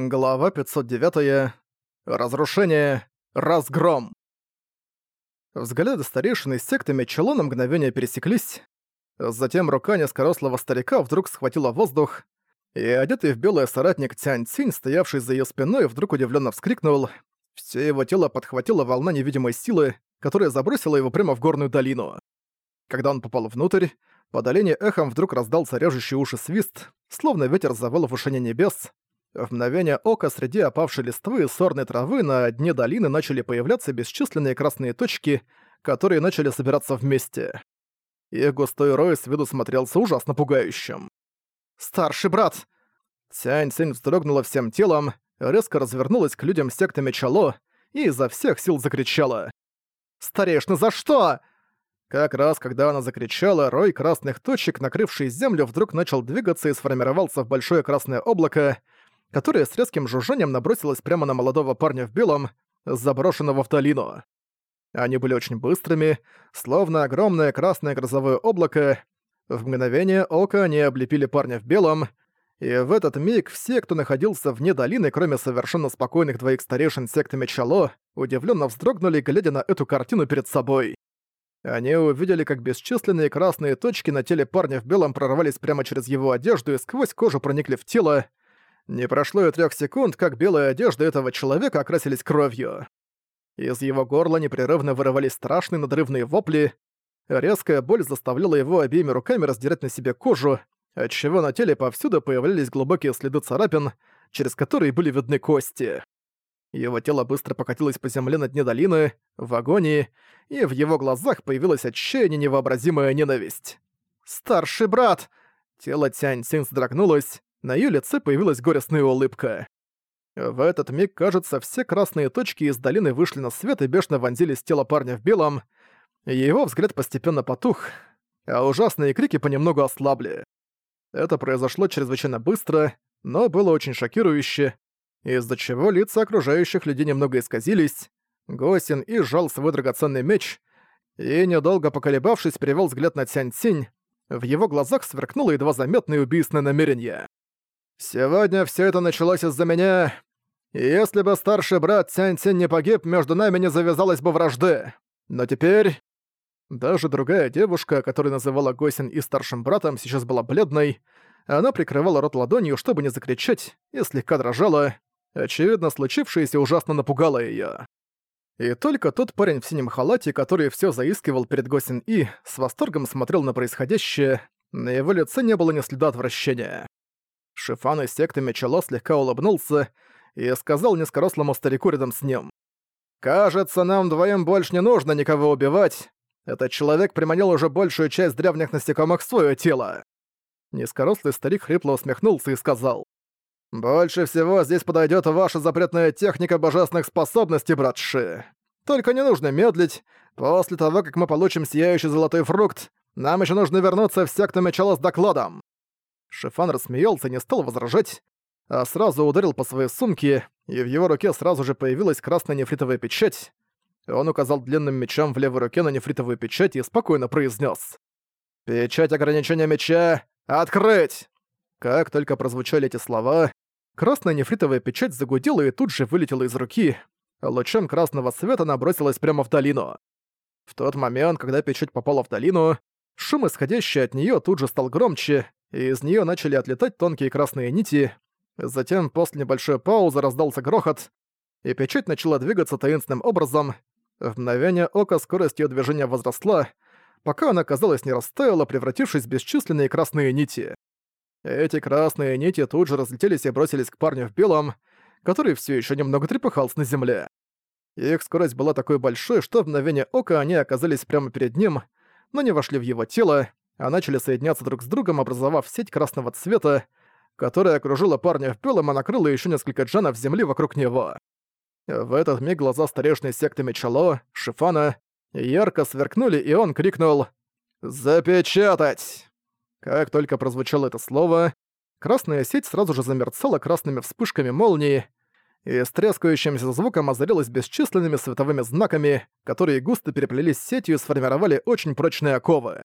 Глава 509. Разрушение. Разгром. Взгляды старейшины из секты Мечело на мгновение пересеклись. Затем рука низкорослого старика вдруг схватила воздух, и одетый в белое соратник Тянь Цинь, стоявший за ее спиной, вдруг удивленно вскрикнул. Все его тело подхватила волна невидимой силы, которая забросила его прямо в горную долину. Когда он попал внутрь, по долине эхом вдруг раздался режущий уши свист, словно ветер завыл в ушине небес, в мгновение ока среди опавшей листвы и сорной травы на дне долины начали появляться бесчисленные красные точки, которые начали собираться вместе. Их густой рой с виду смотрелся ужасно пугающим. «Старший брат!» Тянь Цинь вздрогнула всем телом, резко развернулась к людям секты Мечало и изо всех сил закричала. «Старейшина, за что?» Как раз когда она закричала, рой красных точек, накрывший землю, вдруг начал двигаться и сформировался в большое красное облако, которая с резким жужжанием набросилась прямо на молодого парня в белом, заброшенного в долину. Они были очень быстрыми, словно огромное красное грозовое облако. В мгновение ока они облепили парня в белом, и в этот миг все, кто находился вне долины, кроме совершенно спокойных двоих старейшин секты Мечало, удивленно вздрогнули, глядя на эту картину перед собой. Они увидели, как бесчисленные красные точки на теле парня в белом прорвались прямо через его одежду и сквозь кожу проникли в тело, не прошло и трех секунд, как белые одежды этого человека окрасились кровью. Из его горла непрерывно вырывались страшные надрывные вопли. Резкая боль заставляла его обеими руками раздирать на себе кожу, отчего на теле повсюду появлялись глубокие следы царапин, через которые были видны кости. Его тело быстро покатилось по земле на дне долины, в агонии, и в его глазах появилась отчаяние невообразимая ненависть. «Старший брат!» Тело Тянь Син сдрогнулось, на её лице появилась горестная улыбка. В этот миг, кажется, все красные точки из долины вышли на свет и бешено вонзились в тело парня в белом. Его взгляд постепенно потух, а ужасные крики понемногу ослабли. Это произошло чрезвычайно быстро, но было очень шокирующе, из-за чего лица окружающих людей немного исказились. Госин и сжал свой драгоценный меч, и, недолго поколебавшись, перевел взгляд на Цянь-Цинь. В его глазах сверкнуло едва заметное убийственное намерение. Сегодня все это началось из-за меня. И если бы старший брат Цянь-Цинь не погиб, между нами не завязалась бы вражды. Но теперь... Даже другая девушка, которая называла Госин и старшим братом, сейчас была бледной. Она прикрывала рот ладонью, чтобы не закричать, и слегка дрожала. Очевидно, случившееся ужасно напугало её. И только тот парень в синем халате, который всё заискивал перед Госин И, с восторгом смотрел на происходящее, на его лице не было ни следа отвращения. Шифан из секты Мечело слегка улыбнулся и сказал низкорослому старику рядом с ним. «Кажется, нам двоим больше не нужно никого убивать. Этот человек приманил уже большую часть древних насекомых в своё тело». Низкорослый старик хрипло усмехнулся и сказал. «Больше всего здесь подойдет ваша запретная техника божественных способностей, брат Ши. Только не нужно медлить. После того, как мы получим сияющий золотой фрукт, нам еще нужно вернуться в секту Мечело с докладом. Шифан рассмеялся и не стал возражать, а сразу ударил по своей сумке, и в его руке сразу же появилась красная нефритовая печать. Он указал длинным мечом в левой руке на нефритовую печать и спокойно произнес: «Печать ограничения меча! Открыть!» Как только прозвучали эти слова, красная нефритовая печать загудела и тут же вылетела из руки. Лучом красного света набросилась прямо в долину. В тот момент, когда печать попала в долину, шум, исходящий от нее, тут же стал громче, и из нее начали отлетать тонкие красные нити. Затем, после небольшой паузы, раздался грохот, и печать начала двигаться таинственным образом. В мгновение ока скорость ее движения возросла, пока она, казалось, не растаяла, превратившись в бесчисленные красные нити. Эти красные нити тут же разлетелись и бросились к парню в белом, который все еще немного трепыхался на земле. Их скорость была такой большой, что в мгновение ока они оказались прямо перед ним, но не вошли в его тело, а начали соединяться друг с другом, образовав сеть красного цвета, которая окружила парня в белом и накрыла еще несколько джанов земли вокруг него. В этот миг глаза старейшины секты Мечало, Шифана, ярко сверкнули, и он крикнул «Запечатать!». Как только прозвучало это слово, красная сеть сразу же замерцала красными вспышками молнии, и с трескающимся звуком озарилась бесчисленными световыми знаками, которые густо переплелись сетью и сформировали очень прочные оковы.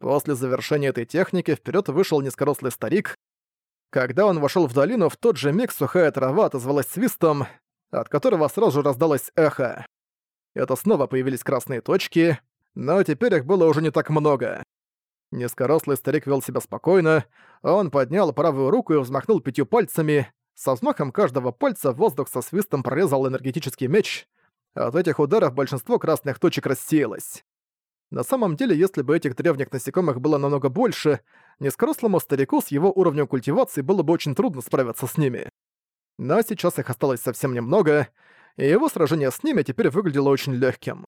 После завершения этой техники вперед вышел низкорослый старик. Когда он вошел в долину, в тот же миг сухая трава отозвалась свистом, от которого сразу же раздалось эхо. Это снова появились красные точки, но теперь их было уже не так много. Низкорослый старик вел себя спокойно, он поднял правую руку и взмахнул пятью пальцами. Со взмахом каждого пальца воздух со свистом прорезал энергетический меч. От этих ударов большинство красных точек рассеялось. На самом деле, если бы этих древних насекомых было намного больше, низкорослому старику с его уровнем культивации было бы очень трудно справиться с ними. Но сейчас их осталось совсем немного, и его сражение с ними теперь выглядело очень легким.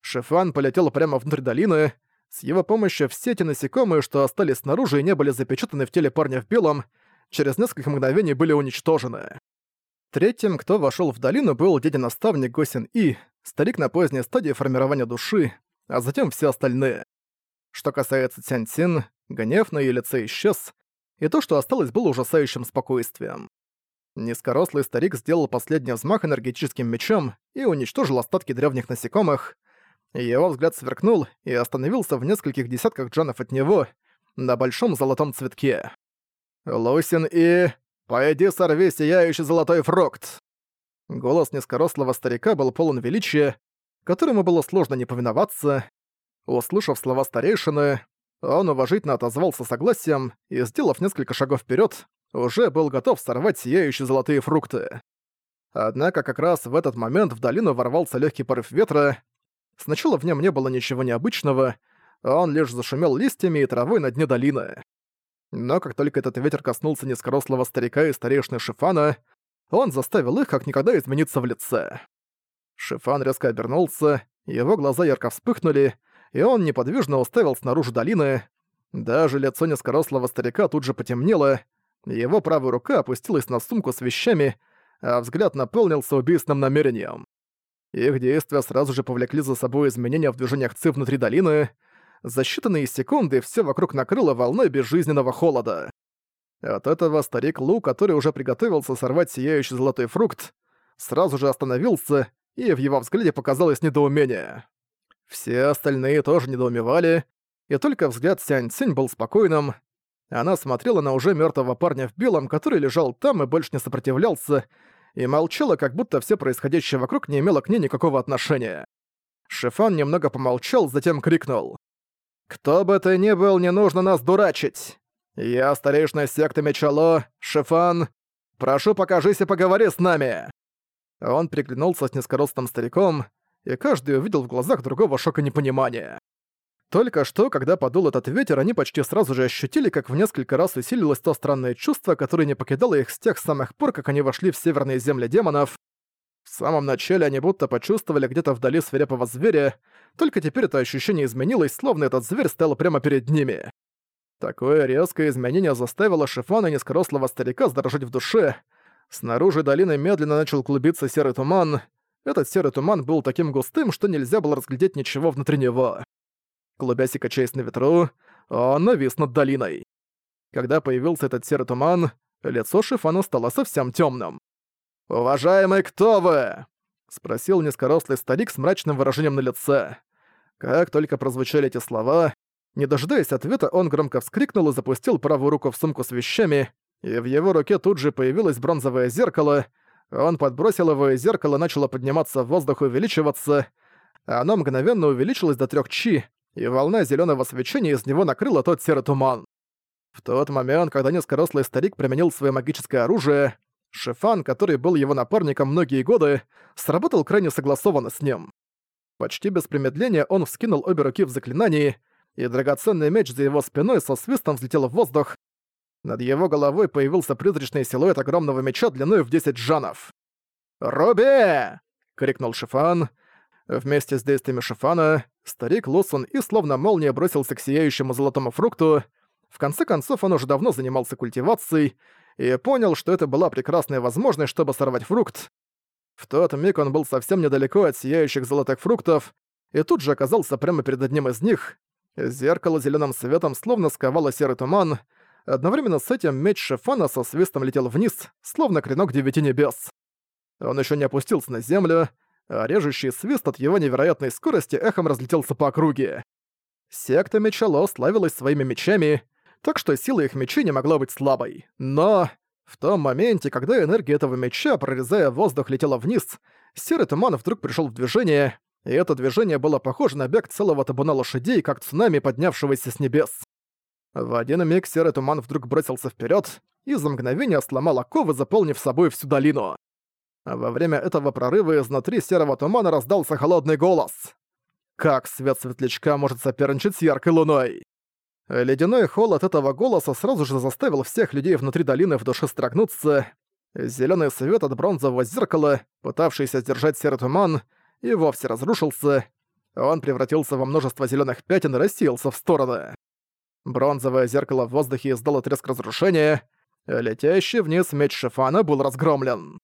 Шифан полетел прямо внутрь долины. С его помощью все эти насекомые, что остались снаружи и не были запечатаны в теле парня в белом, через несколько мгновений были уничтожены. Третьим, кто вошел в долину, был дядя-наставник Госин И, старик на поздней стадии формирования души, а затем все остальные. Что касается Цянь Цин, гнев на её лице исчез, и то, что осталось, было ужасающим спокойствием. Низкорослый старик сделал последний взмах энергетическим мечом и уничтожил остатки древних насекомых. Его взгляд сверкнул и остановился в нескольких десятках джанов от него, на большом золотом цветке. «Лусин и... Пойди сорви сияющий золотой фрукт!» Голос низкорослого старика был полон величия, которому было сложно не повиноваться. Услышав слова старейшины, он уважительно отозвался согласием и, сделав несколько шагов вперед, уже был готов сорвать сияющие золотые фрукты. Однако как раз в этот момент в долину ворвался легкий порыв ветра. Сначала в нем не было ничего необычного, он лишь зашумел листьями и травой на дне долины. Но как только этот ветер коснулся низкорослого старика и старейшины Шифана, он заставил их как никогда измениться в лице. Шифан резко обернулся, его глаза ярко вспыхнули, и он неподвижно уставил снаружи долины. Даже лицо низкорослого старика тут же потемнело, его правая рука опустилась на сумку с вещами, а взгляд наполнился убийственным намерением. Их действия сразу же повлекли за собой изменения в движениях Ци внутри долины. За считанные секунды все вокруг накрыло волной безжизненного холода. От этого старик Лу, который уже приготовился сорвать сияющий золотой фрукт, сразу же остановился и в его взгляде показалось недоумение. Все остальные тоже недоумевали, и только взгляд Сянь Цинь был спокойным. Она смотрела на уже мертвого парня в белом, который лежал там и больше не сопротивлялся, и молчала, как будто все происходящее вокруг не имело к ней никакого отношения. Шифан немного помолчал, затем крикнул. «Кто бы ты ни был, не нужно нас дурачить! Я старейшина секты Мечало, Шифан. Прошу, покажись и поговори с нами!» Он приглянулся с низкорослым стариком, и каждый увидел в глазах другого шока непонимания. Только что, когда подул этот ветер, они почти сразу же ощутили, как в несколько раз усилилось то странное чувство, которое не покидало их с тех самых пор, как они вошли в северные земли демонов. В самом начале они будто почувствовали где-то вдали свирепого зверя, только теперь это ощущение изменилось, словно этот зверь стоял прямо перед ними. Такое резкое изменение заставило Шифана низкорослого старика задрожать в душе, Снаружи долины медленно начал клубиться серый туман. Этот серый туман был таким густым, что нельзя было разглядеть ничего внутри него. Клубясь и качаясь на ветру, он навис над долиной. Когда появился этот серый туман, лицо Шифана стало совсем темным. «Уважаемый, кто вы?» — спросил низкорослый старик с мрачным выражением на лице. Как только прозвучали эти слова, не дожидаясь ответа, он громко вскрикнул и запустил правую руку в сумку с вещами, и в его руке тут же появилось бронзовое зеркало. Он подбросил его, и зеркало начало подниматься в воздух и увеличиваться. Оно мгновенно увеличилось до трех чи, и волна зеленого свечения из него накрыла тот серый туман. В тот момент, когда низкорослый старик применил свое магическое оружие, Шифан, который был его напарником многие годы, сработал крайне согласованно с ним. Почти без промедления он вскинул обе руки в заклинании, и драгоценный меч за его спиной со свистом взлетел в воздух, над его головой появился призрачный силуэт огромного меча длиной в 10 джанов. «Руби!» — крикнул Шифан. Вместе с действиями Шифана старик Лусон и словно молния бросился к сияющему золотому фрукту. В конце концов, он уже давно занимался культивацией и понял, что это была прекрасная возможность, чтобы сорвать фрукт. В тот миг он был совсем недалеко от сияющих золотых фруктов и тут же оказался прямо перед одним из них. Зеркало зеленым светом словно сковало серый туман, Одновременно с этим меч Шефана со свистом летел вниз, словно клинок девяти небес. Он еще не опустился на землю, а режущий свист от его невероятной скорости эхом разлетелся по округе. Секта Мечало славилась своими мечами, так что сила их мечей не могла быть слабой. Но в том моменте, когда энергия этого меча, прорезая воздух, летела вниз, серый туман вдруг пришел в движение, и это движение было похоже на бег целого табуна лошадей, как цунами, поднявшегося с небес. В один миг серый туман вдруг бросился вперед и за мгновение сломал оковы, заполнив собой всю долину. Во время этого прорыва изнутри серого тумана раздался холодный голос. Как свет светлячка может соперничать с яркой луной? Ледяной холод этого голоса сразу же заставил всех людей внутри долины в душе строгнуться. Зелёный свет от бронзового зеркала, пытавшийся сдержать серый туман, и вовсе разрушился. Он превратился во множество зелёных пятен и рассеялся в стороны. Бронзовое зеркало в воздухе издало треск разрушения. Летящий вниз меч Шифана был разгромлен.